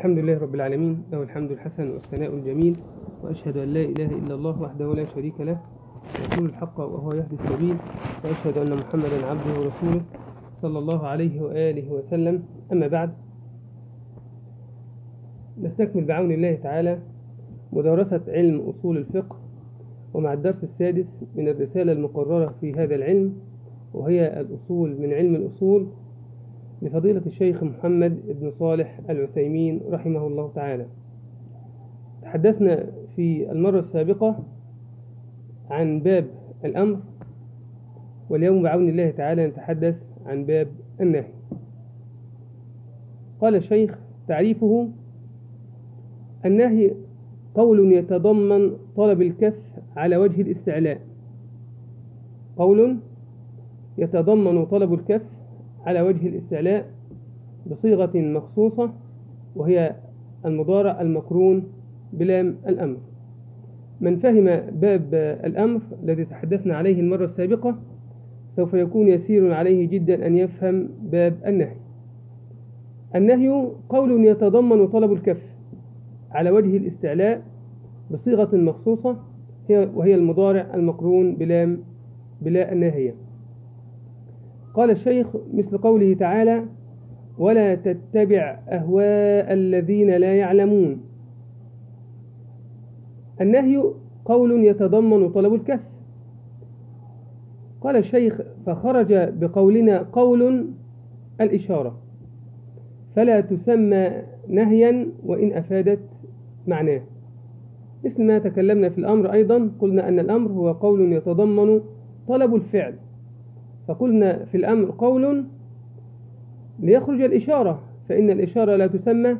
الحمد لله رب العالمين له الحمد الحسن والثناء الجميل وأشهد أن لا إله إلا الله وحده لا شريك له يقول الحق وهو يهدي السبيل وأشهد أن محمدا عبده ورسوله صلى الله عليه وآله وسلم. أما بعد نستكمل بعون الله تعالى مدارسة علم أصول الفقه ومع الدرس السادس من الرسالة المقررة في هذا العلم وهي الأصول من علم الأصول. لفضيلة الشيخ محمد بن صالح العثيمين رحمه الله تعالى. تحدثنا في المرة السابقة عن باب الأمر واليوم بعون الله تعالى نتحدث عن باب النهي. قال الشيخ تعريفه النهي قول يتضمن طلب الكف على وجه الاستعلاء. قول يتضمن طلب الكف على وجه الاستعلاء بصيغة مخصوصة وهي المضارع المقرون بلام الأمر. من فهم باب الأمر الذي تحدثنا عليه المرة السابقة سوف يكون يسير عليه جدا أن يفهم باب النهي. النهي قول يتضمن طلب الكف على وجه الاستعلاء بصيغة مخصوصة وهي المضارع المقرون بلام بلا الناهية. قال الشيخ مثل قوله تعالى ولا تتبع أهواء الذين لا يعلمون. النهي قول يتضمن طلب الكف. قال الشيخ فخرج بقولنا قول الإشارة فلا تسمى نهيا وإن أفادت معناه. مثل ما تكلمنا في الأمر أيضا قلنا أن الأمر هو قول يتضمن طلب الفعل. فقلنا في الأمر قول ليخرج الإشارة فإن الإشارة لا تسمى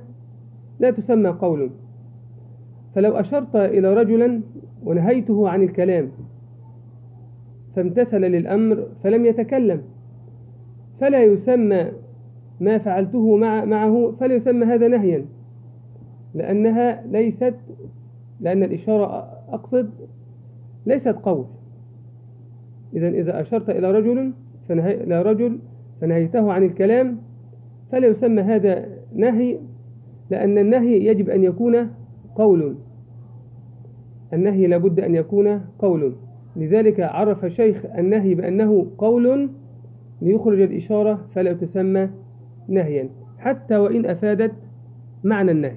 لا تسمى قول. فلو أشرت إلى رجلا ونهيته عن الكلام فامتثل للأمر فلم يتكلم. فلا يسمى ما فعلته مع معه فلا يسمى هذا نهيا لأنها ليست لأن الإشارة أقصد ليست قول. إذا إذا أشرت إلى رجل فنهي إلى رجل فنهيته عن الكلام فلا يسمى هذا نهي لأن النهي يجب أن يكون قول. النهي لابد أن يكون قول. لذلك عرف الشيخ النهي بأنه قول ليخرج الإشارة فلا تسمى نهيا حتى وإن أفادت معنى النهي.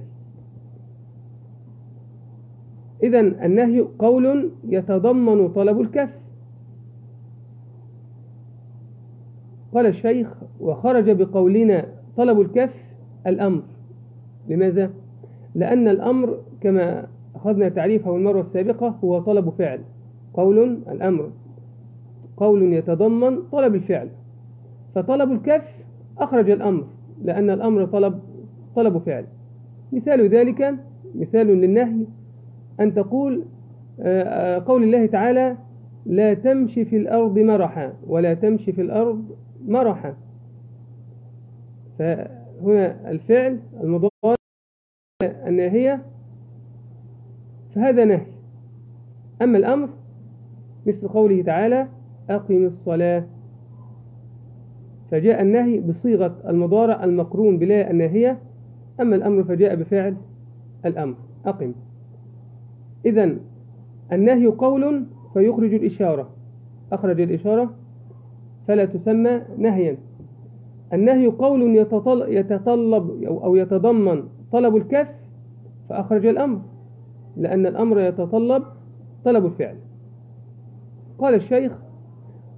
إذا النهي قول يتضمن طلب الكف. قال الشيخ وخرج بقولنا طلب الكف الأمر. لماذا؟ لأن الأمر كما أخذنا تعريفه المرة السابقة هو طلب فعل. قول الأمر. قول يتضمن طلب الفعل. فطلب الكف أخرج الأمر لأن الأمر طلب طلب فعل. مثال ذلك مثال للنهي أن تقول قول الله تعالى لا تمشي في الأرض مرحا ولا تمشي في الأرض مرحا فهنا الفعل المضارع الناهية فهذا نهي. أما الأمر مثل قوله تعالى أقم الصلاة. فجاء النهي بصيغة المضارع المقرون بلا الناهية أما الأمر فجاء بفعل الأمر. أقم. إذا النهي قول فيخرج الإشارة. أخرج الإشارة فلا تسمى نهيا. النهي قول يتطلب أو يتضمن طلب الكف فأخرج الأمر لأن الأمر يتطلب طلب الفعل. قال الشيخ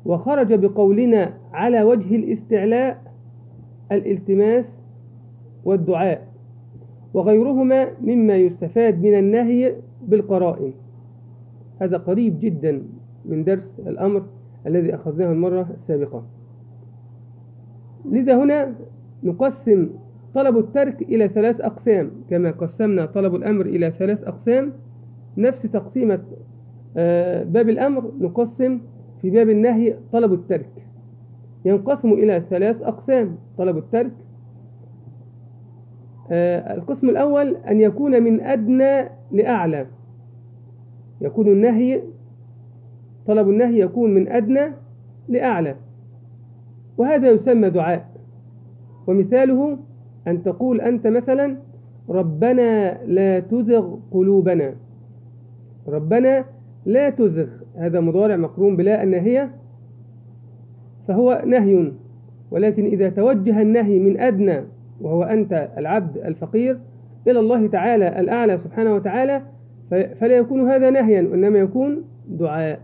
وخرج بقولنا على وجه الاستعلاء الالتماس والدعاء وغيرهما مما يستفاد من النهي بالقرائن. هذا قريب جدا من درس الأمر. الذي أخذناه المرة السابقة. لذا هنا نقسم طلب الترك إلى ثلاث أقسام كما قسمنا طلب الأمر إلى ثلاث أقسام. نفس تقسيمة باب الأمر نقسم في باب النهي طلب الترك. ينقسم إلى ثلاث أقسام طلب الترك. القسم الأول أن يكون من أدنى لأعلى. يكون النهي طلب النهي يكون من أدنى لأعلى. وهذا يسمى دعاء. ومثاله أن تقول أنت مثلا ربنا لا تزغ قلوبنا. ربنا لا تزغ. هذا مضارع مقرون بلا الناهية. فهو نهي. ولكن إذا توجه النهي من أدنى وهو أنت العبد الفقير إلى الله تعالى الأعلى سبحانه وتعالى فلا يكون هذا نهيا وإنما يكون دعاء.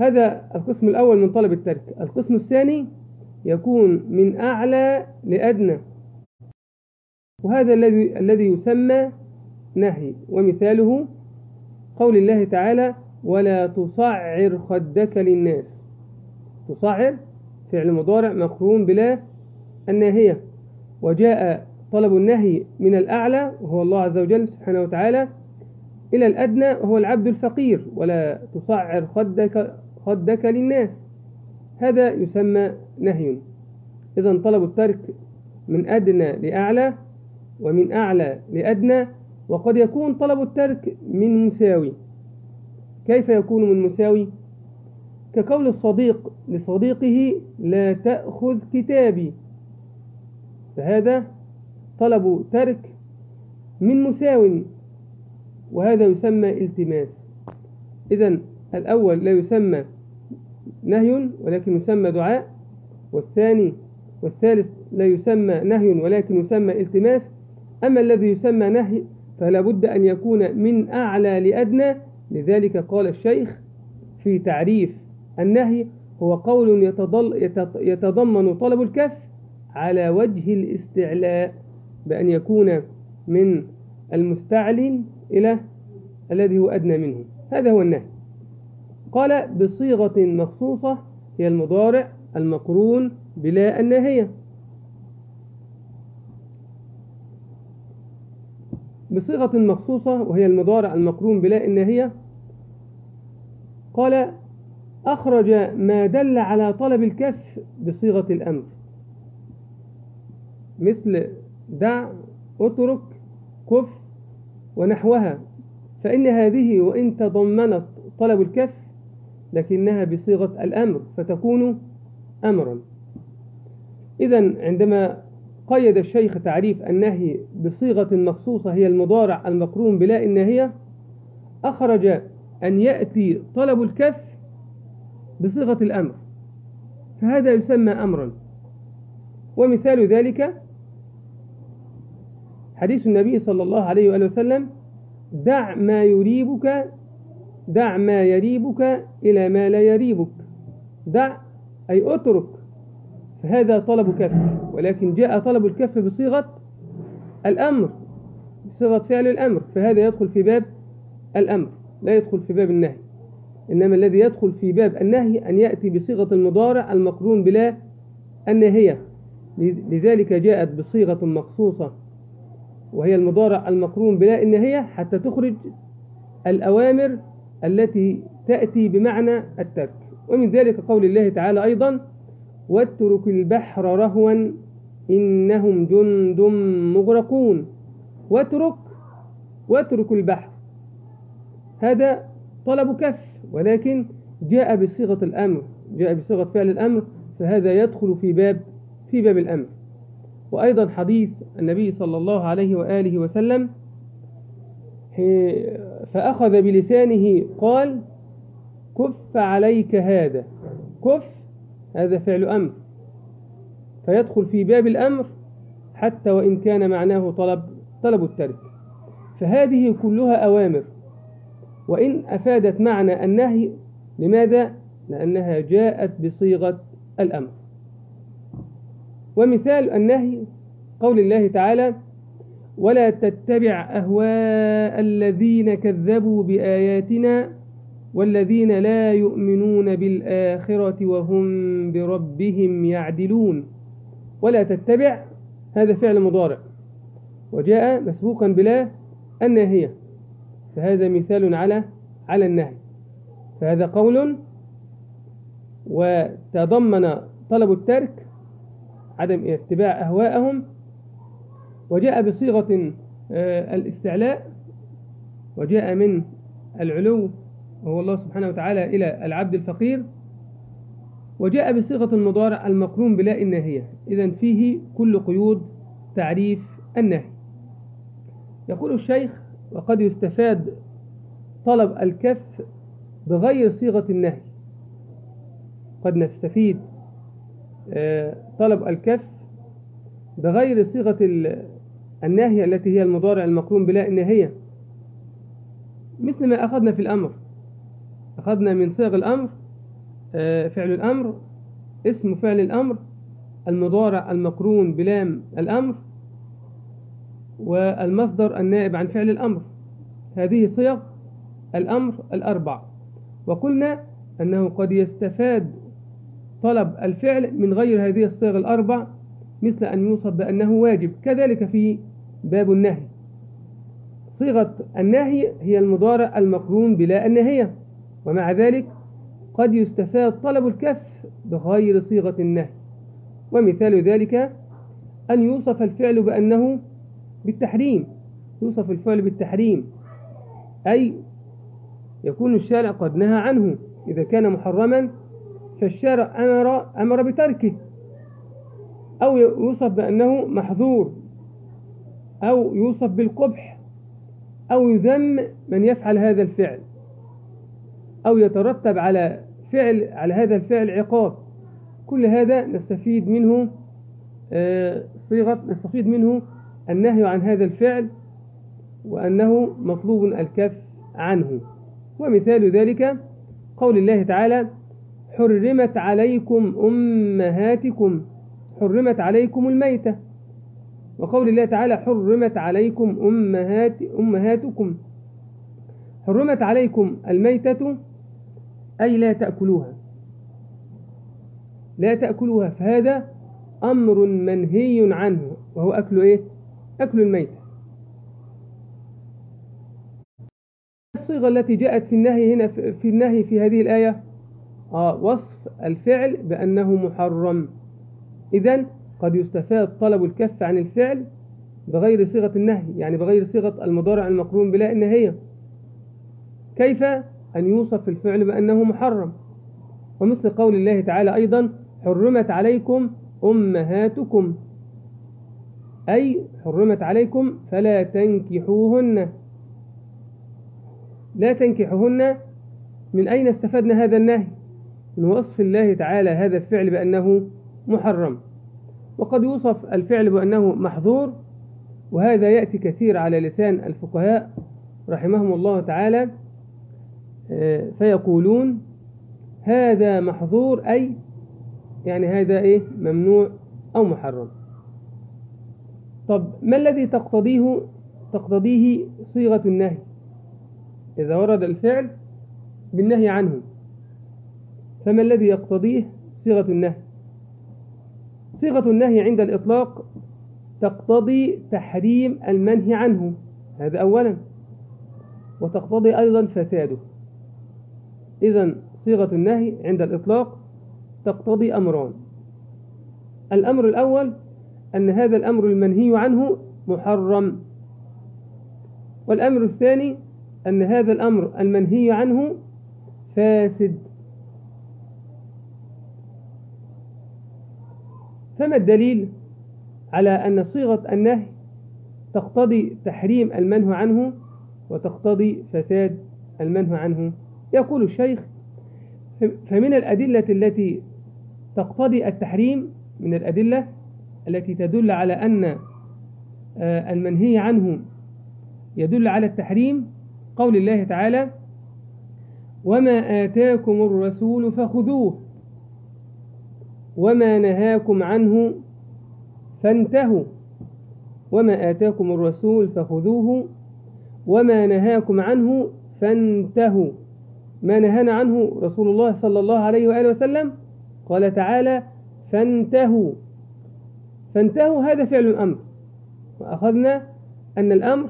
هذا القسم الأول من طلب الترك. القسم الثاني يكون من أعلى لأدنى. وهذا الذي الذي يسمى نهي. ومثاله قول الله تعالى ولا تصعر خدك للناس. تصعر فعل مضارع مقرون بلا الناهية. وجاء طلب النهي من الأعلى وهو الله عز وجل سبحانه وتعالى إلى الأدنى وهو العبد الفقير. ولا تصعر خدك, خدك للناس. هذا يسمى نهي. إذا طلب الترك من أدنى لأعلى ومن أعلى لأدنى وقد يكون طلب الترك من مساوي. كيف يكون من مساوي؟ كقول الصديق لصديقه لا تأخذ كتابي. فهذا طلب ترك من مساو وهذا يسمى التماس. إذا الأول لا يسمى نهي ولكن يسمى دعاء والثاني والثالث لا يسمى نهي ولكن يسمى التماس. أما الذي يسمى نهي فلا بد أن يكون من أعلى لأدنى. لذلك قال الشيخ في تعريف النهي هو قول يتضمن طلب الكف على وجه الاستعلاء بأن يكون من المستعلن إلى الذي هو أدنى منه. هذا هو النهي. قال بصيغة مخصوصة هي المضارع المقرون بلا الناهية. بصيغة مخصوصة وهي المضارع المقرون بلا الناهية قال أخرج ما دل على طلب الكف بصيغة الأمر مثل دع اترك كف ونحوها فإن هذه وإن تضمنت طلب الكف لكنها بصيغة الأمر فتكون أمرا. إذا عندما قيد الشيخ تعريف النهي بصيغة مخصوصة هي المضارع المقرون بلا الناهية أخرج أن يأتي طلب الكف بصيغة الأمر. فهذا يسمى أمرا. ومثال ذلك حديث النبي صلى الله عليه وآله وسلم دع ما يريبك دع ما يريبك إلى ما لا يريبك. دع أي اترك. فهذا طلب كف. ولكن جاء طلب الكف بصيغة الأمر بصيغة فعل الأمر. فهذا يدخل في باب الأمر لا يدخل في باب النهي. إنما الذي يدخل في باب النهي أن يأتي بصيغة المضارع المقرون بلا النهية لذلك جاءت بصيغة مخصوصة وهي المضارع المقرون بلا النهية حتى تخرج الأوامر التي تأتي بمعنى الترك. ومن ذلك قول الله تعالى أيضا واترك البحر رهوا إنهم جند مغرقون. واترك واترك البحر. هذا طلب كف ولكن جاء بصيغة الأمر جاء بصيغة فعل الأمر فهذا يدخل في باب في باب الأمر. وأيضا حديث النبي صلى الله عليه وآله وسلم فأخذ بلسانه قال كف عليك هذا. كف هذا فعل أمر. فيدخل في باب الأمر حتى وإن كان معناه طلب طلب الترك. فهذه كلها أوامر. وإن أفادت معنى النهي لماذا؟ لأنها جاءت بصيغة الأمر. ومثال النهي قول الله تعالى ولا تتبع أهواء الذين كذبوا بآياتنا والذين لا يؤمنون بالآخرة وهم بربهم يعدلون. ولا تتبع هذا فعل مضارع. وجاء مسبوقا بلا الناهية. فهذا مثال على على النهي. فهذا قول وتضمن طلب الترك عدم اتباع أهواءهم وجاء بصيغة آه، الاستعلاء وجاء من العلو وهو الله سبحانه وتعالى إلى العبد الفقير وجاء بصيغة المضارع المقرون بلا الناهية إذا فيه كل قيود تعريف النهي. يقول الشيخ وقد يستفاد طلب الكف بغير صيغة النهي. قد نستفيد آه، طلب الكف بغير صيغة الناهية التي هي المضارع المقرون بلا الناهية مثل ما أخذنا في الأمر. أخذنا من صيغ الأمر آه، فعل الأمر اسم فعل الأمر المضارع المقرون بلام الأمر والمصدر النائب عن فعل الأمر. هذه صيغ الأمر الأربع. وقلنا أنه قد يستفاد طلب الفعل من غير هذه الصيغ الأربع مثل أن يوصف بأنه واجب. كذلك في باب النهي. صيغة النهي هي المضارع المقرون بلا النهية ومع ذلك قد يستفاد طلب الكف بغير صيغة النهي. ومثال ذلك أن يوصف الفعل بأنه بالتحريم. يوصف الفعل بالتحريم أي يكون الشارع قد نهى عنه. إذا كان محرما فالشارع أمر, أمر بتركه. أو يوصف بأنه محظور أو يوصف بالقبح أو يذم من يفعل هذا الفعل أو يترتب على فعل على هذا الفعل عقاب. كل هذا نستفيد منه آه، صيغة نستفيد منه النهي عن هذا الفعل وأنه مطلوب الكف عنه. ومثال ذلك قول الله تعالى حرمت عليكم أمهاتكم حرمت عليكم الميتة. وقول الله تعالى حرمت عليكم أمهات أمهاتكم. حرمت عليكم الميتة أي لا تأكلوها. لا تأكلوها فهذا أمر منهي عنه وهو أكل إيه؟ أكل الميتة. الصيغة التي جاءت في النهي هنا في النهي في هذه الآية آه وصف الفعل بأنه محرم. إذا قد يستفاد طلب الكف عن الفعل بغير صيغة النهي يعني بغير صيغة المضارع المقرون بلا النهية كيف أن يوصف الفعل بأنه محرم؟ ومثل قول الله تعالى أيضا حرمت عليكم أمهاتكم. أي حرمت عليكم فلا تنكحوهن. لا تنكحوهن. من أين استفدنا هذا النهي؟ من وصف الله تعالى هذا الفعل بأنه محرم. وقد يوصف الفعل بأنه محظور وهذا يأتي كثير على لسان الفقهاء رحمهم الله تعالى آه، فيقولون هذا محظور أي يعني هذا إيه؟ ممنوع أو محرم. طب ما الذي تقتضيه؟ تقتضيه صيغة النهي؟ إذا ورد الفعل بالنهي عنه فما الذي يقتضيه صيغة النهي؟ صيغة النهي عند الإطلاق تقتضي تحريم المنهي عنه. هذا أولا. وتقتضي أيضا فساده. إذا صيغة النهي عند الإطلاق تقتضي أمران. الأمر الأول أن هذا الأمر المنهي عنه محرم. والأمر الثاني أن هذا الأمر المنهي عنه فاسد. فما الدليل على أن صيغة النهي تقتضي تحريم المنهى عنه وتقتضي فساد المنهى عنه؟ يقول الشيخ فمن الأدلة التي تقتضي التحريم من الأدلة التي تدل على أن آه، المنهي عنه يدل على التحريم قول الله تعالى وما آتاكم الرسول فخذوه وما نهاكم عنه فانتهوا. وما آتاكم الرسول فخذوه. وما نهاكم عنه فانتهوا. ما نهانا عنه رسول الله صلى الله عليه وآله وسلم قال تعالى فانتهوا. فانتهوا هذا فعل الأمر. وأخذنا أن الأمر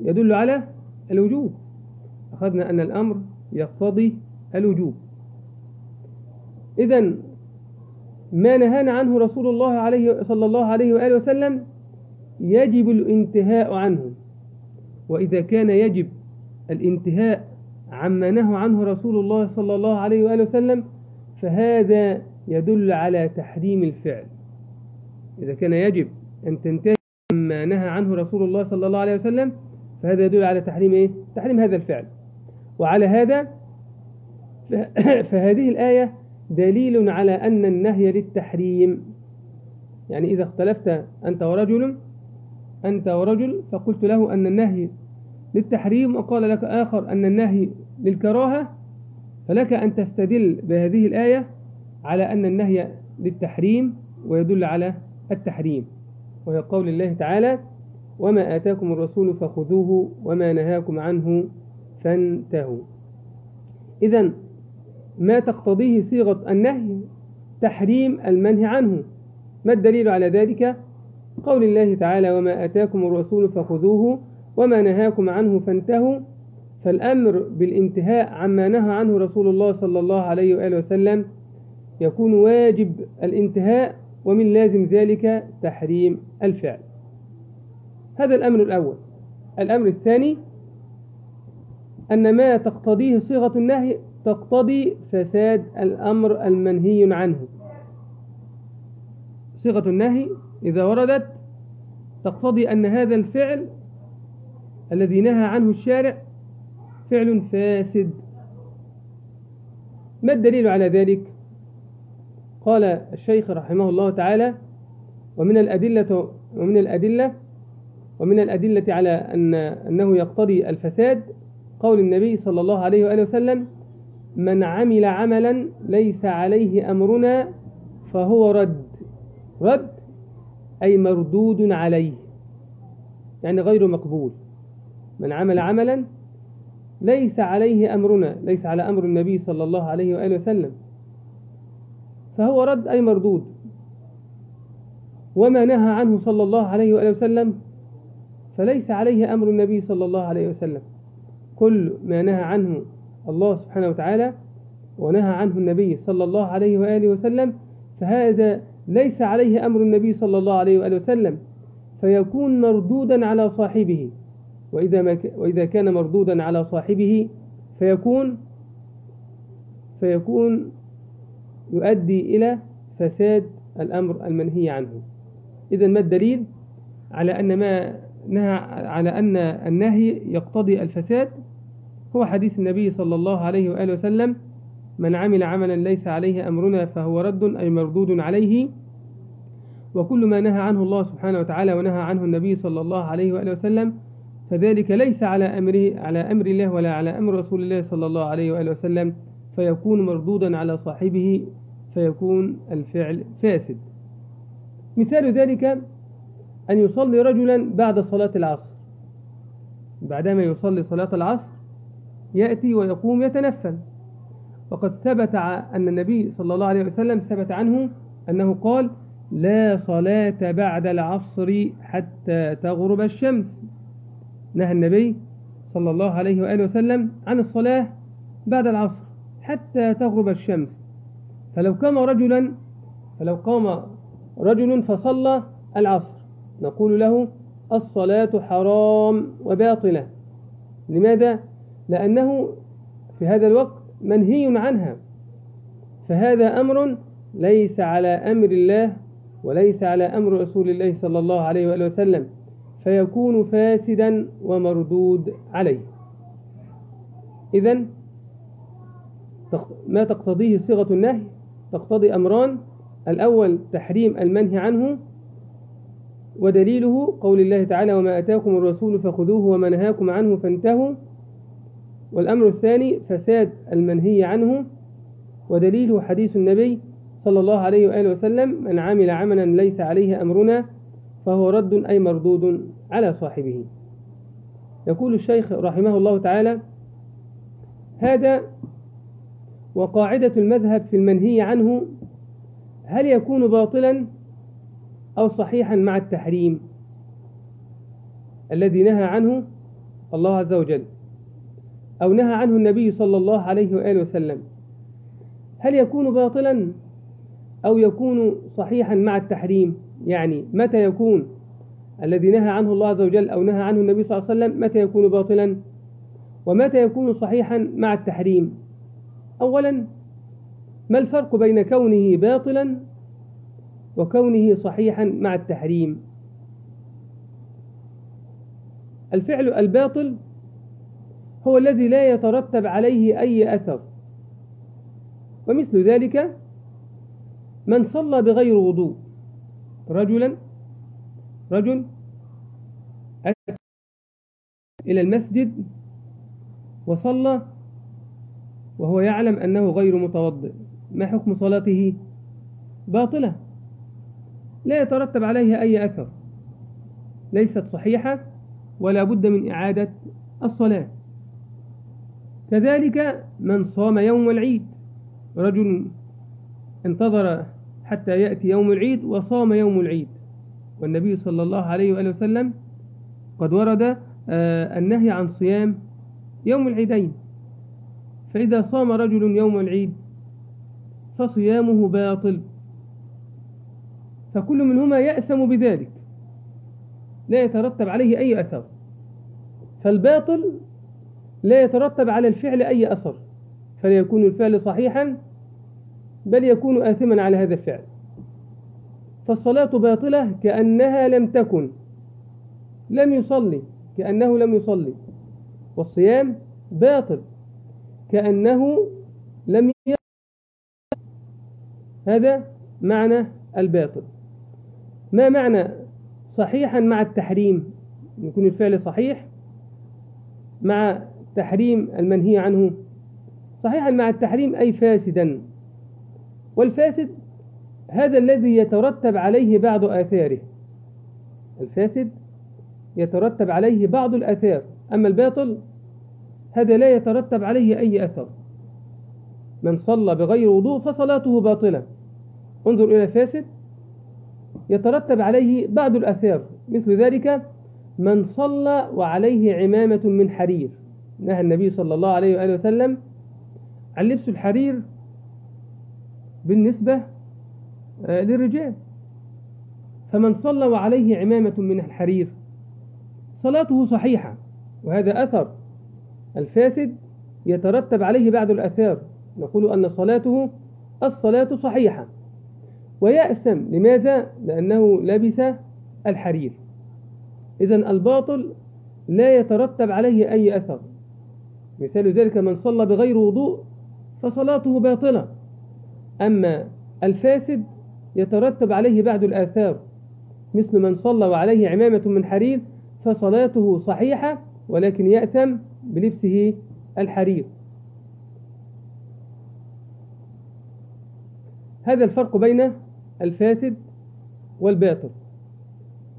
يدل على الوجوب. أخذنا أن الأمر يقتضي الوجوب. إذا ما نهانا عنه رسول الله عليه صلى الله عليه وآله وسلم يجب الانتهاء عنه. وإذا كان يجب الانتهاء عما نهى عنه رسول الله صلى الله عليه وآله وسلم فهذا يدل على تحريم الفعل. إذا كان يجب أن تنتهي عما ما نهى عنه رسول الله صلى الله عليه وسلم فهذا يدل على تحريم إيه؟ تحريم هذا الفعل. وعلى هذا فهذه الآية دليل على أن النهي للتحريم يعني إذا اختلفت أنت ورجل أنت ورجل فقلت له أن النهي للتحريم وقال لك آخر أن النهي للكراهة فلك أن تستدل بهذه الآية على أن النهي للتحريم ويدل على التحريم. وهي قول الله تعالى وما آتاكم الرسول فخذوه وما نهاكم عنه فانتهوا. إذا ما تقتضيه صيغة النهي تحريم المنهي عنه. ما الدليل على ذلك؟ قول الله تعالى وما آتاكم الرسول فخذوه وما نهاكم عنه فانتهوا. فالأمر بالانتهاء عما نهى عنه رسول الله صلى الله عليه وآله وسلم يكون واجب الانتهاء ومن لازم ذلك تحريم الفعل. هذا الأمر الأول. الأمر الثاني أن ما تقتضيه صيغة النهي تقتضي فساد الأمر المنهي عنه. صيغة النهي إذا وردت تقتضي أن هذا الفعل الذي نهى عنه الشارع فعل فاسد. ما الدليل على ذلك؟ قال الشيخ رحمه الله تعالى ومن الأدلة ومن الأدلة ومن الأدلة على أن أنه يقتضي الفساد قول النبي صلى الله عليه وآله وسلم من عمل عملا ليس عليه أمرنا فهو رد. رد أي مردود عليه يعني غير مقبول. من عمل عملا ليس عليه أمرنا ليس على أمر النبي صلى الله عليه وآله وسلم فهو رد أي مردود. وما نهى عنه صلى الله عليه وآله وسلم فليس عليه أمر النبي صلى الله عليه وسلم. كل ما نهى عنه الله سبحانه وتعالى ونهى عنه النبي صلى الله عليه وآله وسلم فهذا ليس عليه أمر النبي صلى الله عليه وآله وسلم فيكون مردودا على صاحبه. وإذا, ما ك... وإذا كان مردودا على صاحبه فيكون فيكون يؤدي إلى فساد الأمر المنهي عنه. إذا ما الدليل؟ على أن ما نهى على أن النهي يقتضي الفساد هو حديث النبي صلى الله عليه وآله وسلم من عمل عملا ليس عليه أمرنا فهو رد أي مردود عليه. وكل ما نهى عنه الله سبحانه وتعالى ونهى عنه النبي صلى الله عليه وآله وسلم فذلك ليس على أمره على أمر الله ولا على أمر رسول الله صلى الله عليه وآله وسلم فيكون مردودا على صاحبه فيكون الفعل فاسد. مثال ذلك أن يصلي رجلا بعد صلاة العصر. بعدما يصلي صلاة العصر يأتي ويقوم يتنفل. وقد ثبت أن النبي صلى الله عليه وسلم ثبت عنه أنه قال لا صلاة بعد العصر حتى تغرب الشمس. نهى النبي صلى الله عليه وآله وسلم عن الصلاة بعد العصر حتى تغرب الشمس. فلو قام رجلا فلو قام رجل فصلى العصر. نقول له الصلاة حرام وباطلة. لماذا؟ لأنه في هذا الوقت منهي عنها. فهذا أمر ليس على أمر الله وليس على أمر رسول الله صلى الله عليه وآله وسلم فيكون فاسدا ومردود عليه. إذا ما تقتضيه صيغة النهي؟ تقتضي أمران. الأول تحريم المنهي عنه ودليله قول الله تعالى وما أتاكم الرسول فخذوه وما نهاكم عنه فانتهوا. والأمر الثاني فساد المنهي عنه ودليله حديث النبي صلى الله عليه وآله وسلم من عمل عملا ليس عليه أمرنا فهو رد أي مردود على صاحبه. يقول الشيخ رحمه الله تعالى هذا وقاعدة المذهب في المنهي عنه هل يكون باطلا أو صحيحا مع التحريم الذي نهى عنه الله عز وجل؟ أو نهى عنه النبي صلى الله عليه وآله وسلم. هل يكون باطلا أو يكون صحيحا مع التحريم؟ يعني متى يكون؟ الذي نهى عنه الله عز وجل أو نهى عنه النبي صلى الله عليه وسلم متى يكون باطلا؟ ومتى يكون صحيحا مع التحريم؟ أولا ما الفرق بين كونه باطلا وكونه صحيحا مع التحريم؟ الفعل الباطل هو الذي لا يترتب عليه أي أثر. ومثل ذلك من صلى بغير وضوء. رجلا رجل أتى إلى المسجد وصلى وهو يعلم أنه غير متوضئ. ما حكم صلاته؟ باطلة. لا يترتب عليها أي أثر. ليست صحيحة ولا بد من إعادة الصلاة. كذلك من صام يوم العيد رجل انتظر حتى يأتي يوم العيد وصام يوم العيد. والنبي صلى الله عليه وآله وسلم قد ورد آه، النهي عن صيام يوم العيدين. فإذا صام رجل يوم العيد فصيامه باطل. فكل منهما يأسم بذلك لا يترتب عليه أي أثر. فالباطل لا يترتب على الفعل أي أثر فلا يكون الفعل صحيحا بل يكون آثما على هذا الفعل. فالصلاة باطلة كأنها لم تكن لم يصلي كأنه لم يصلي. والصيام باطل كأنه لم ي... هذا معنى الباطل. ما معنى صحيحا مع التحريم؟ يكون الفعل صحيح مع تحريم المنهي عنه. صحيحا مع التحريم أي فاسدا. والفاسد هذا الذي يترتب عليه بعض آثاره. الفاسد يترتب عليه بعض الآثار. أما الباطل هذا لا يترتب عليه أي أثر. من صلى بغير وضوء فصلاته باطلة. انظر إلى فاسد يترتب عليه بعض الأثار. مثل ذلك من صلى وعليه عمامة من حرير. نهى النبي صلى الله عليه وآله وسلم عن لبس الحرير بالنسبة آه، للرجال. فمن صلى وعليه عمامة من الحرير صلاته صحيحة وهذا أثر الفاسد يترتب عليه بعض الأثار. نقول أن صلاته الصلاة صحيحة. ويأسم لماذا؟ لأنه لبس الحرير. إذا الباطل لا يترتب عليه أي أثر. مثال ذلك من صلى بغير وضوء فصلاته باطلة. أما الفاسد يترتب عليه بعض الآثار مثل من صلى وعليه عمامة من حرير فصلاته صحيحة ولكن يأثم بلبسه الحرير. هذا الفرق بين الفاسد والباطل.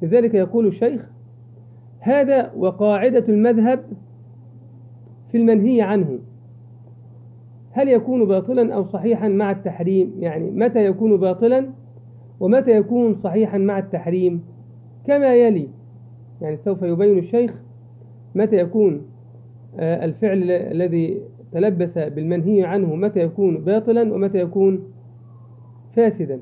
لذلك يقول الشيخ هذا وقاعدة المذهب في المنهي عنه. هل يكون باطلا أو صحيحا مع التحريم؟ يعني متى يكون باطلا ومتى يكون صحيحا مع التحريم؟ كما يلي يعني سوف يبين الشيخ متى يكون آه، الفعل الذي تلبس بالمنهي عنه متى يكون باطلا ومتى يكون فاسدا.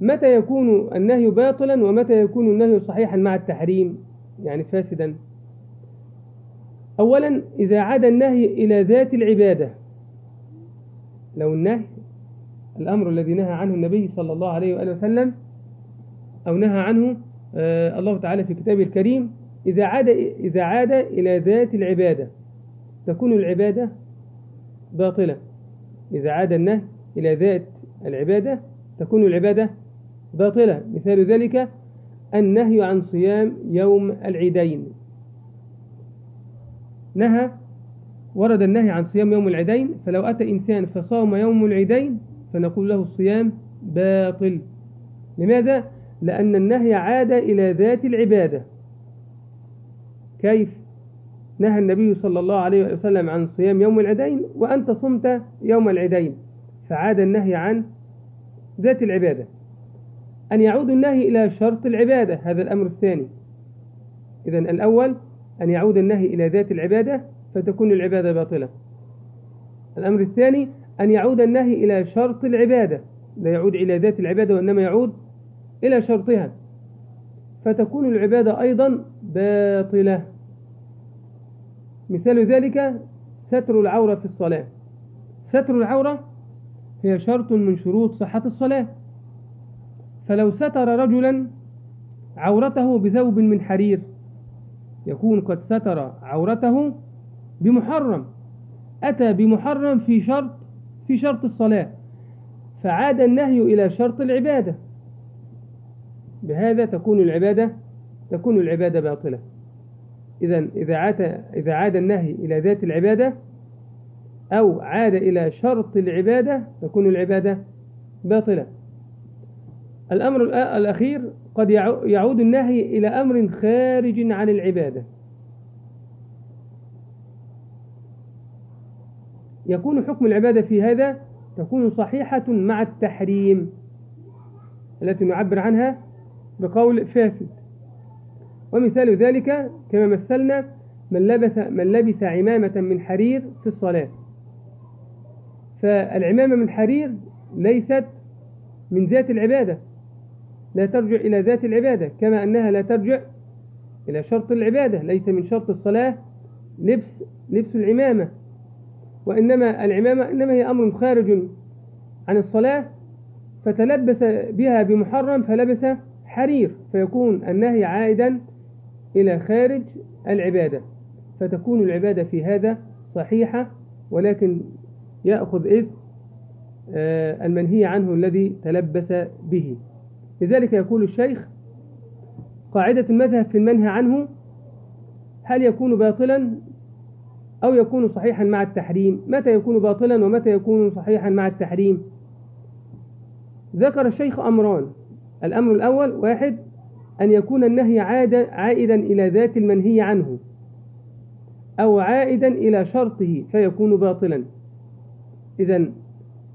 متى يكون النهي باطلا ومتى يكون النهي صحيحا مع التحريم؟ يعني فاسدا. أولا إذا عاد النهي إلى ذات العبادة. لو النهي الأمر الذي نهى عنه النبي صلى الله عليه وآله وسلم أو نهى عنه آه الله تعالى في كتابه الكريم إذا عاد إذا عاد إلى ذات العبادة. تكون العبادة باطلة. إذا عاد النهي إلى ذات العبادة تكون العبادة باطلة. مثال ذلك النهي عن صيام يوم العيدين. نهى ورد النهي عن صيام يوم العيدين فلو أتى إنسان فصام يوم العيدين فنقول له الصيام باطل لماذا؟ لأن النهي عاد إلى ذات العبادة كيف؟ نهى النبي صلى الله عليه وسلم عن صيام يوم العيدين وأنت صمت يوم العيدين فعاد النهي عن ذات العبادة أن يعود النهي إلى شرط العبادة هذا الأمر الثاني إذا الأول أن يعود النهي إلى ذات العبادة فتكون العبادة باطلة. الأمر الثاني أن يعود النهي إلى شرط العبادة لا يعود إلى ذات العبادة وإنما يعود إلى شرطها. فتكون العبادة أيضا باطلة. مثال ذلك ستر العورة في الصلاة. ستر العورة هي شرط من شروط صحة الصلاة. فلو ستر رجلا عورته بثوب من حرير يكون قد ستر عورته بمحرم. أتى بمحرم في شرط في شرط الصلاة. فعاد النهي إلى شرط العبادة. بهذا تكون العبادة تكون العبادة باطلة. إذا إذا عاد إذا عاد النهي إلى ذات العبادة أو عاد إلى شرط العبادة تكون العبادة باطلة. الأمر الأخير قد يعود النهي إلى أمر خارج عن العبادة. يكون حكم العبادة في هذا تكون صحيحة مع التحريم التي نعبر عنها بقول فاسد. ومثال ذلك كما مثلنا من لبس, من لبس عمامة من حرير في الصلاة. فالعمامة من حرير ليست من ذات العبادة. لا ترجع إلى ذات العبادة كما أنها لا ترجع إلى شرط العبادة ليس من شرط الصلاة لبس لبس العمامة. وإنما العمامة إنما هي أمر خارج عن الصلاة فتلبس بها بمحرم فلبس حرير فيكون النهي عائدا إلى خارج العبادة. فتكون العبادة في هذا صحيحة ولكن يأخذ إذ آه، المنهي عنه الذي تلبس به. لذلك يقول الشيخ قاعدة المذهب في المنهى عنه هل يكون باطلا أو يكون صحيحا مع التحريم؟ متى يكون باطلا ومتى يكون صحيحا مع التحريم؟ ذكر الشيخ أمران. الأمر الأول واحد أن يكون النهي عائدا إلى ذات المنهي عنه أو عائدا إلى شرطه فيكون باطلا. إذا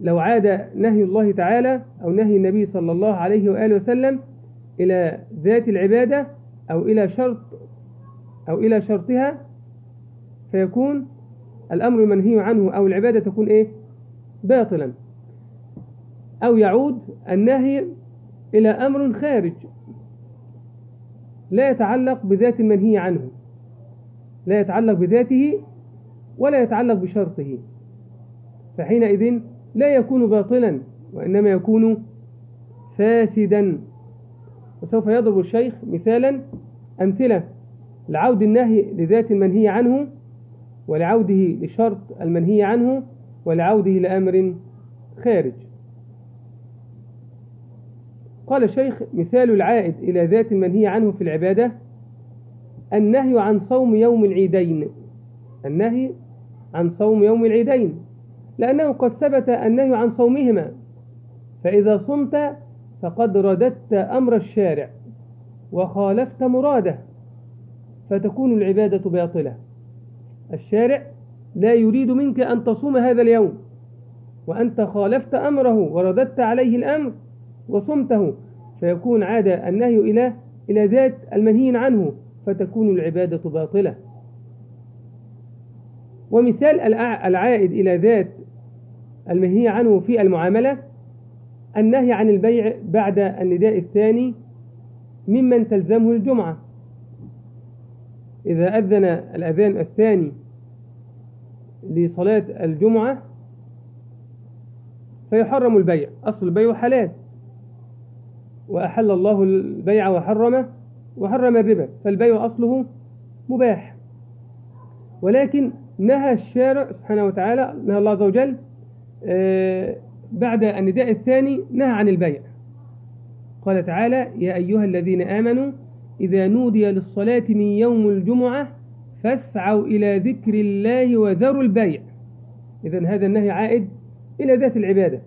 لو عاد نهي الله تعالى أو نهي النبي صلى الله عليه وآله وسلم إلى ذات العبادة أو إلى شرط أو إلى شرطها فيكون الأمر المنهي عنه أو العبادة تكون إيه؟ باطلا. أو يعود النهي إلى أمر خارج لا يتعلق بذات المنهي عنه لا يتعلق بذاته ولا يتعلق بشرطه. فحينئذ لا يكون باطلا وإنما يكون فاسدا. وسوف يضرب الشيخ مثالا أمثلة لعود النهي لذات المنهي عنه ولعوده لشرط المنهي عنه ولعوده لأمر خارج. قال الشيخ مثال العائد إلى ذات المنهي عنه في العبادة النهي عن صوم يوم العيدين. النهي عن صوم يوم العيدين. لأنه قد ثبت النهي عن صومهما. فإذا صمت فقد رددت أمر الشارع وخالفت مراده فتكون العبادة باطلة. الشارع لا يريد منك أن تصوم هذا اليوم وأنت خالفت أمره ورددت عليه الأمر وصمته فيكون عاد النهي إلى إلى ذات المنهي عنه فتكون العبادة باطلة. ومثال العائد إلى ذات المنهي عنه في المعاملة النهي عن البيع بعد النداء الثاني ممن تلزمه الجمعة. إذا أذن الأذان الثاني لصلاة الجمعة فيحرم البيع. أصل البيع حلال. وأحل الله البيع وحرم وحرم الربا فالبيع أصله مباح. ولكن نهى الشارع سبحانه وتعالى نهى الله عز وجل بعد النداء الثاني نهى عن البيع. قال تعالى يا أيها الذين آمنوا إذا نودي للصلاة من يوم الجمعة فاسعوا إلى ذكر الله وذروا البيع. إذا هذا النهي عائد إلى ذات العبادة.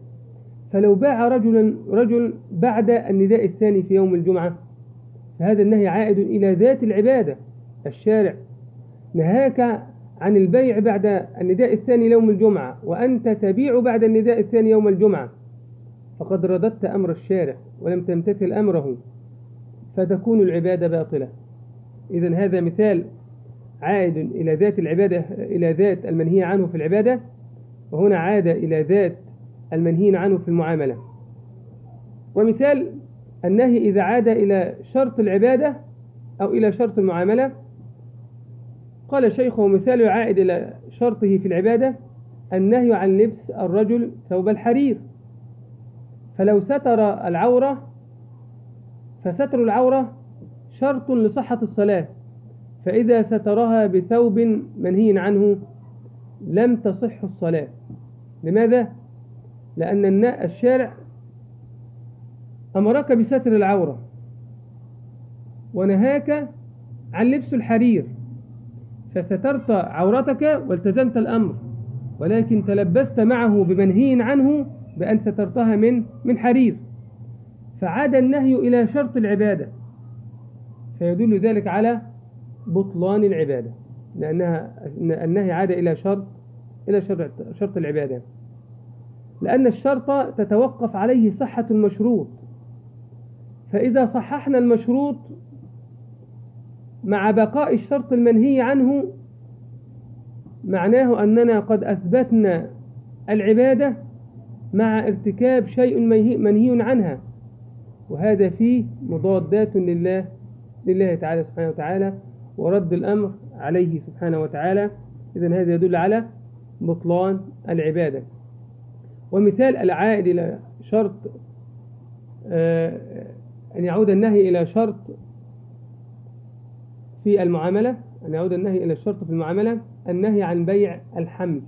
فلو باع رجلا رجل بعد النداء الثاني في يوم الجمعة فهذا النهي عائد إلى ذات العبادة. الشارع نهاك عن البيع بعد النداء الثاني يوم الجمعة وأنت تبيع بعد النداء الثاني يوم الجمعة. فقد رددت أمر الشارع ولم تمتثل أمره فتكون العبادة باطلة. إذا هذا مثال عائد إلى ذات العبادة إلى ذات المنهي عنه في العبادة وهنا عاد إلى ذات المنهي عنه في المعاملة. ومثال النهي إذا عاد إلى شرط العبادة أو إلى شرط المعاملة قال الشيخ ومثال عائد إلى شرطه في العبادة النهي عن لبس الرجل ثوب الحرير. فلو ستر العورة فستر العورة شرط لصحة الصلاة فإذا سترها بثوب منهي عنه لم تصح الصلاة. لماذا؟ لأن الشارع أمرك بستر العورة ونهاك عن لبس الحرير. فسترت عورتك والتزمت الأمر ولكن تلبست معه بمنهي عنه بأن سترتها من من حرير. فعاد النهي إلى شرط العبادة. فيدل ذلك على بطلان العبادة لأنها النهي عاد إلى شرط إلى شرط, شرط العبادة. لأن الشرط تتوقف عليه صحة المشروط. فإذا صححنا المشروط مع بقاء الشرط المنهي عنه معناه أننا قد أثبتنا العبادة مع ارتكاب شيء منهي عنها. وهذا فيه مضادات لله لله تعالى سبحانه وتعالى ورد الأمر عليه سبحانه وتعالى. إذا هذا يدل على بطلان العبادة. ومثال العائد إلى شرط آه، أن يعود النهي إلى شرط في المعاملة أن يعود النهي إلى الشرط في المعاملة النهي عن بيع الحمل.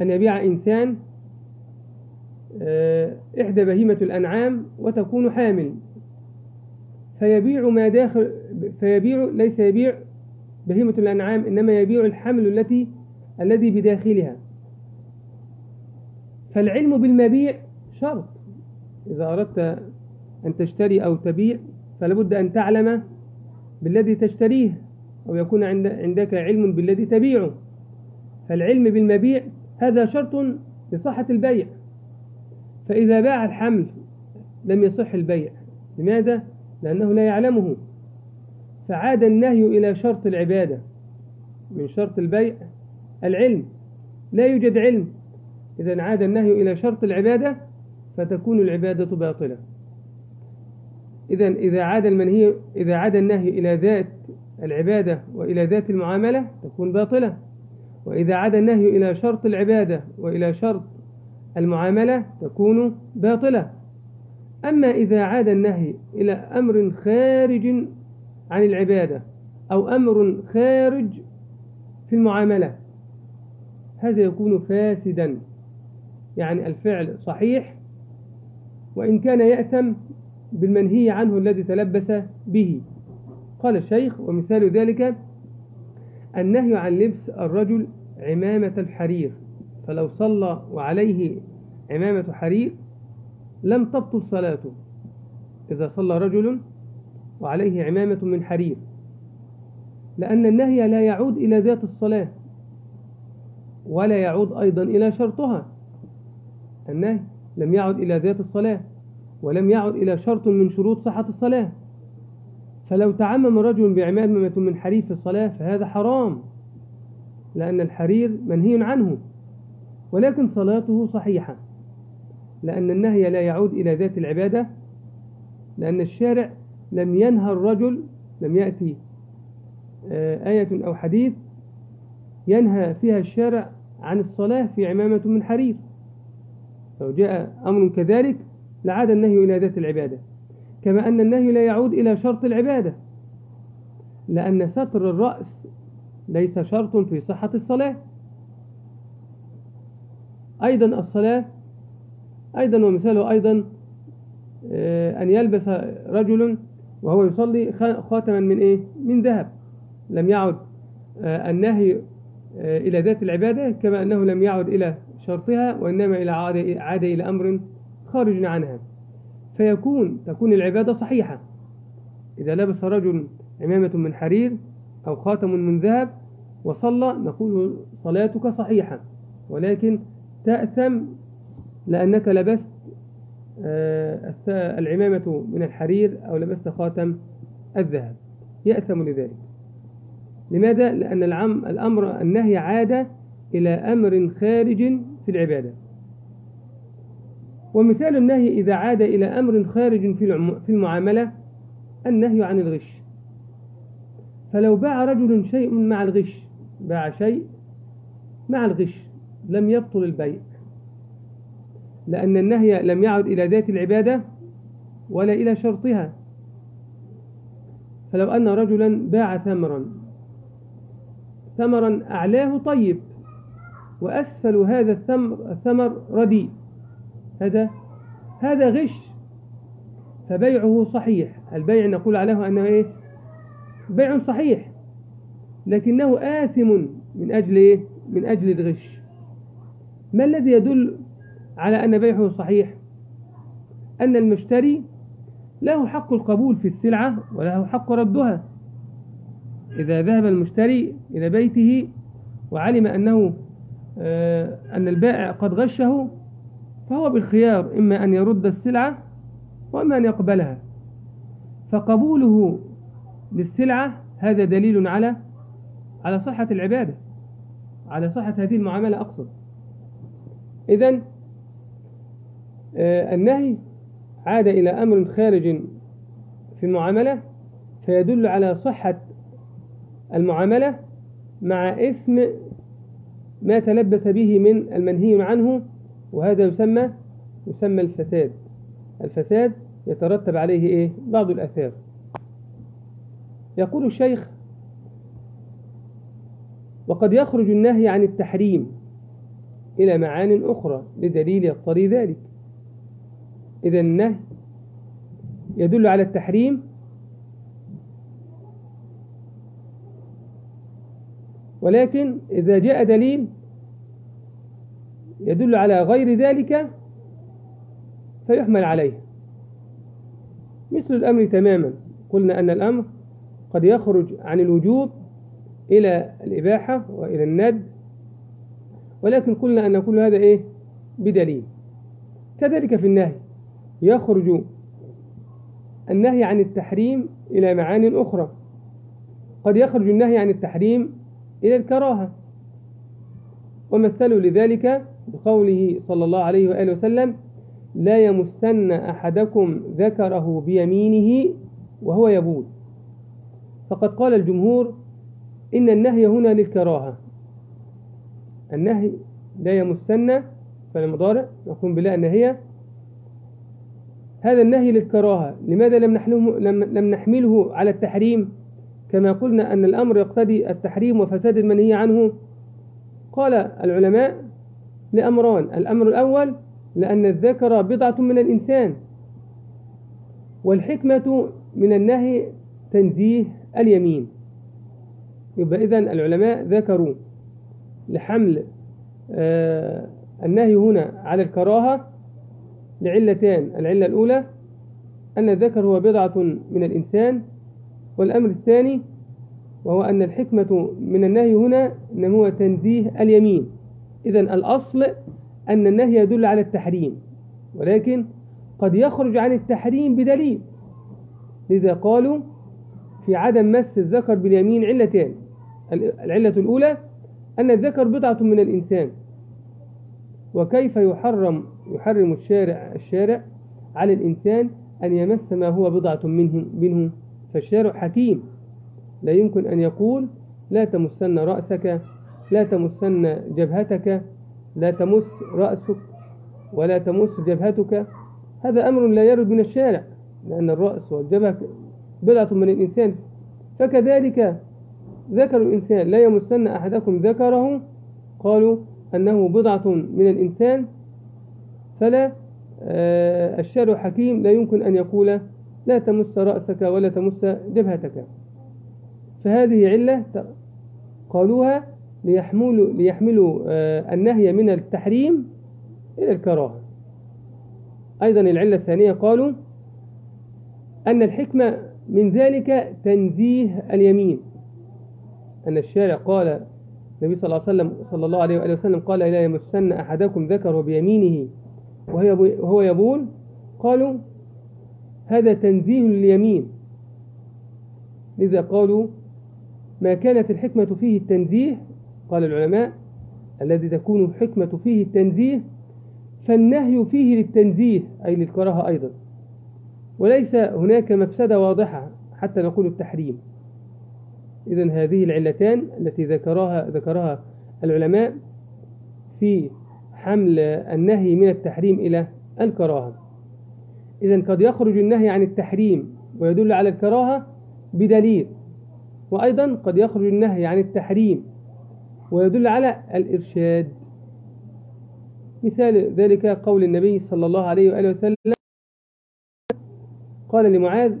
أن يبيع إنسان آه، إحدى بهيمة الأنعام وتكون حامل. فيبيع ما داخل فيبيع ليس يبيع بهيمة الأنعام إنما يبيع الحمل التي الذي بداخلها. فالعلم بالمبيع شرط. إذا أردت أن تشتري أو تبيع فلابد أن تعلم بالذي تشتريه أو يكون عندك علم بالذي تبيعه. فالعلم بالمبيع هذا شرط لصحة البيع. فإذا باع الحمل لم يصح البيع. لماذا؟ لأنه لا يعلمه. فعاد النهي إلى شرط العبادة. من شرط البيع العلم. لا يوجد علم. إذا عاد النهي إلى شرط العبادة فتكون العبادة باطلة. إذا إذا عاد المنهي إذا عاد النهي إلى ذات العبادة وإلى ذات المعاملة تكون باطلة. وإذا عاد النهي إلى شرط العبادة وإلى شرط المعاملة تكون باطلة. أما إذا عاد النهي إلى أمر خارج عن العبادة أو أمر خارج في المعاملة هذا يكون فاسدا. يعني الفعل صحيح وإن كان يأثم بالمنهي عنه الذي تلبس به. قال الشيخ ومثال ذلك النهي عن لبس الرجل عمامة الحرير. فلو صلى وعليه عمامة حرير لم تبطل صلاته. إذا صلى رجل وعليه عمامة من حرير. لأن النهي لا يعود إلى ذات الصلاة ولا يعود أيضا إلى شرطها. النهي لم يعد إلى ذات الصلاة. ولم يعد إلى شرط من شروط صحة الصلاة. فلو تعمم رجل بعمامة من حرير في الصلاة فهذا حرام لأن الحرير منهي عنه ولكن صلاته صحيحة لأن النهي لا يعود إلى ذات العبادة لأن الشارع لم ينهى الرجل لم يأتي آه، آية أو حديث ينهى فيها الشارع عن الصلاة في عمامة من حرير. لو جاء أمر كذلك لعاد النهي إلى ذات العبادة. كما أن النهي لا يعود إلى شرط العبادة. لأن ستر الرأس ليس شرط في صحة الصلاة. أيضا الصلاة أيضا ومثاله أيضا آه، أن يلبس رجل وهو يصلي خاتما من إيه؟ من ذهب. لم يعد آه، النهي آه، إلى ذات العبادة كما أنه لم يعد إلى شرطها وإنما إلى عاد إلى أمر خارج عنها. فيكون تكون العبادة صحيحة. إذا لبس رجل عمامة من حرير أو خاتم من ذهب وصلى نقول صلاتك صحيحة. ولكن تأثم لأنك لبست آه، العمامة من الحرير أو لبست خاتم الذهب. يأثم لذلك. لماذا؟ لأن العم الأمر النهي عاد إلى أمر خارج في العبادة. ومثال النهي إذا عاد إلى أمر خارج في المعاملة النهي عن الغش. فلو باع رجل شيء مع الغش باع شيء مع الغش لم يبطل البيع. لأن النهي لم يعد إلى ذات العبادة ولا إلى شرطها. فلو أن رجلا باع ثمرا ثمرا أعلاه طيب وأسفل هذا الثمر, الثمر رديء. هذا هذا غش. فبيعه صحيح. البيع نقول عليه أنه إيه؟ بيع صحيح. لكنه آثم من أجل إيه؟ من أجل الغش. ما الذي يدل على أن بيعه صحيح؟ أن المشتري له حق القبول في السلعة وله حق ردها. إذا ذهب المشتري إلى بيته وعلم أنه آه، أن البائع قد غشه فهو بالخيار إما أن يرد السلعة وإما أن يقبلها. فقبوله للسلعة هذا دليل على على صحة العبادة على صحة هذه المعاملة أقصد. إذا آه، النهي عاد إلى أمر خارج في المعاملة فيدل على صحة المعاملة مع اسم ما تلبس به من المنهي عنه وهذا يسمى يسمى الفساد. الفساد يترتب عليه إيه؟ بعض الأثار. يقول الشيخ وقد يخرج النهي عن التحريم إلى معان أخرى لدليل يقتضي ذلك. إذا النهي يدل على التحريم ولكن إذا جاء دليل يدل على غير ذلك فيحمل عليه. مثل الأمر تماما. قلنا أن الأمر قد يخرج عن الوجوب إلى الإباحة وإلى الند ولكن قلنا أن كل هذا إيه؟ بدليل. كذلك في النهي يخرج النهي عن التحريم إلى معان أخرى. قد يخرج النهي عن التحريم إلى الكراهة. ومثلوا لذلك بقوله صلى الله عليه وآله وسلم لا يمسن أحدكم ذكره بيمينه وهو يبول. فقد قال الجمهور إن النهي هنا للكراهة. النهي لا يمسن فالمضارع نقول بلا النهي هذا النهي للكراهة لماذا لم نحمله, لم, لم نحمله على التحريم؟ كما قلنا أن الأمر يقتضي التحريم وفساد المنهي عنه. قال العلماء لأمران. الأمر الأول لأن الذكر بضعة من الإنسان والحكمة من النهي تنزيه اليمين. يبقى إذن العلماء ذكروا لحمل آه النهي هنا على الكراهة لعلتان. العلة الأولى أن الذكر هو بضعة من الإنسان والأمر الثاني وهو أن الحكمة من النهي هنا أنه هو تنزيه اليمين. إذا الأصل أن النهي يدل على التحريم ولكن قد يخرج عن التحريم بدليل. لذا قالوا في عدم مس الذكر باليمين علتان العلة الأولى أن الذكر بضعة من الإنسان. وكيف يحرم يحرم الشارع الشارع على الإنسان أن يمس ما هو بضعة منه, منه؟ فالشارع حكيم. لا يمكن أن يقول لا تمسن رأسك لا تمسن جبهتك لا تمس رأسك ولا تمس جبهتك. هذا أمر لا يرد من الشارع لأن الرأس والجبهة بضعة من الإنسان. فكذلك ذكر الإنسان لا يمسن أحدكم ذكره قالوا أنه بضعة من الإنسان. فلا آه، الشارع حكيم لا يمكن أن يقول لا تمس رأسك ولا تمس جبهتك. فهذه علة قالوها ليحملوا, ليحملوا آه، النهي من التحريم إلى الكراهة. أيضا العلة الثانية قالوا أن الحكمة من ذلك تنزيه اليمين. أن الشارع قال النبي صلى الله عليه وسلم صلى الله عليه وآله وسلم قال لا يمسن أحدكم ذكره بيمينه. وهو يبول قالوا هذا تنزيه اليمين لذا قالوا ما كانت الحكمة فيه التنزيه قال العلماء الذي تكون الحكمة فيه التنزيه فالنهي فيه للتنزيه أي للكراهة أيضا. وليس هناك مفسدة واضحة حتى نقول التحريم. إذن هذه العلتان التي ذكرها ذكرها العلماء في حمل النهي من التحريم إلى الكراهة. إذا قد يخرج النهي عن التحريم ويدل على الكراهة بدليل وأيضا قد يخرج النهي عن التحريم ويدل على الإرشاد. مثال ذلك قول النبي صلى الله عليه وآله وسلم قال لمعاذ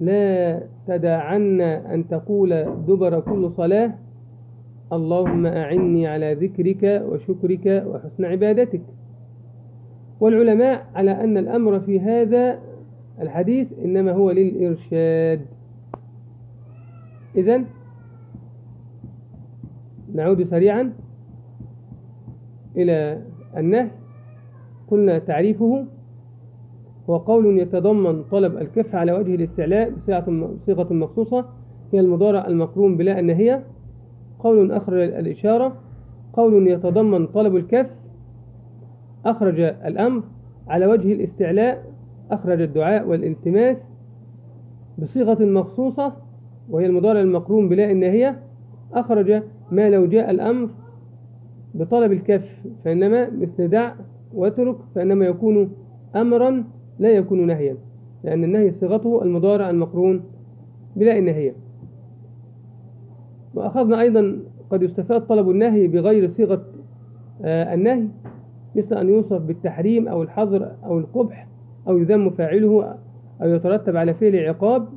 لا تدعن أن تقول دبر كل صلاة. اللهم أعني على ذكرك وشكرك وحسن عبادتك. والعلماء على أن الأمر في هذا الحديث إنما هو للإرشاد. إذن نعود سريعا إلى النهي. قلنا تعريفه هو قول يتضمن طلب الكف على وجه الاستعلاء بصيغة مخصوصة هي المضارع المقرون بلا النهية قول أخرج الإشارة قول يتضمن طلب الكف أخرج الأمر على وجه الاستعلاء أخرج الدعاء والالتماس بصيغة مخصوصة وهي المضارع المقرون بلا النهية أخرج ما لو جاء الأمر بطلب الكف فإنما مثل دع واترك فإنما يكون أمرا لا يكون نهيا لأن النهي صيغته المضارع المقرون بلا النهية وأخذنا أيضا قد يستفاد طلب النهي بغير صيغة آه، النهي مثل أن يوصف بالتحريم أو الحظر أو القبح أو يذم فاعله أو يترتب على فعل عقاب.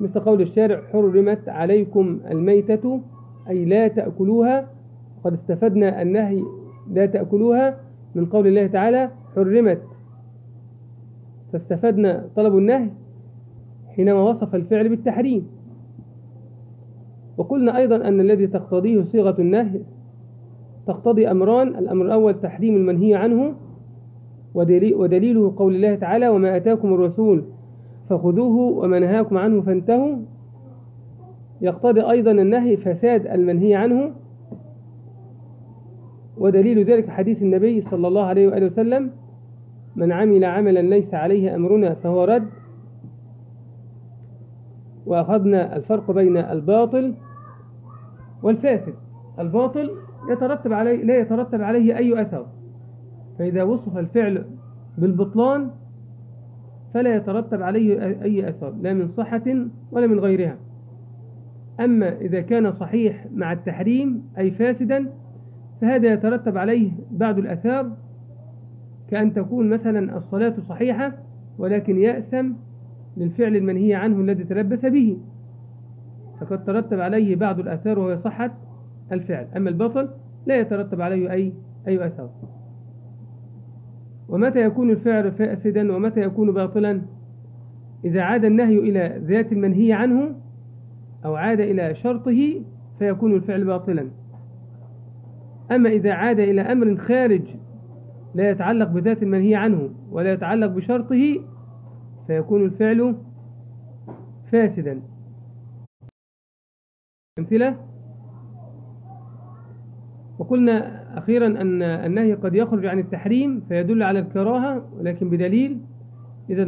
مثل قول الشارع حرمت عليكم الميتة أي لا تأكلوها قد استفدنا النهي لا تأكلوها من قول الله تعالى حرمت. فاستفدنا طلب النهي حينما وصف الفعل بالتحريم. وقلنا أيضا أن الذي تقتضيه صيغة النهي تقتضي أمران الأمر الأول تحريم المنهي عنه ودليله قول الله تعالى وما أتاكم الرسول فخذوه وما نهاكم عنه فانتهوا يقتضي أيضا النهي فساد المنهي عنه ودليل ذلك حديث النبي صلى الله عليه وآله وسلم من عمل عملا ليس عليه أمرنا فهو رد وأخذنا الفرق بين الباطل والفاسد. الباطل يترتب عليه لا يترتب عليه أي أثر فإذا وصف الفعل بالبطلان فلا يترتب عليه أي أثر لا من صحة ولا من غيرها. أما إذا كان صحيح مع التحريم أي فاسدا فهذا يترتب عليه بعض الأثار كأن تكون مثلا الصلاة صحيحة ولكن يأسم للفعل المنهي عنه الذي تلبس به. فقد ترتب عليه بعض الأثار وهي صحة الفعل. أما البطل لا يترتب عليه أي أي أثر. ومتى يكون الفعل فاسدا ومتى يكون باطلا؟ إذا عاد النهي إلى ذات المنهي عنه أو عاد إلى شرطه فيكون الفعل باطلا. أما إذا عاد إلى أمر خارج لا يتعلق بذات المنهي عنه ولا يتعلق بشرطه فيكون الفعل فاسدا. أمثلة؟ وقلنا أخيرا أن النهي قد يخرج عن التحريم فيدل على الكراهة ولكن بدليل إذا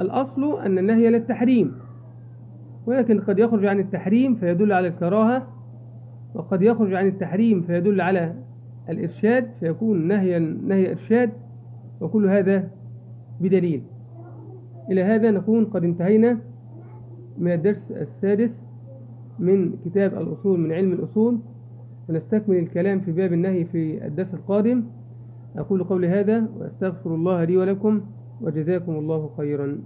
الأصل أن النهي للتحريم. ولكن قد يخرج عن التحريم فيدل على الكراهة وقد يخرج عن التحريم فيدل على الإرشاد فيكون نهيا نهي إرشاد وكل هذا بدليل. إلى هذا نكون قد انتهينا من الدرس السادس من كتاب الأصول من علم الأصول. ونستكمل الكلام في باب النهي في الدرس القادم. أقول قولي هذا وأستغفر الله لي ولكم وجزاكم الله خيرا.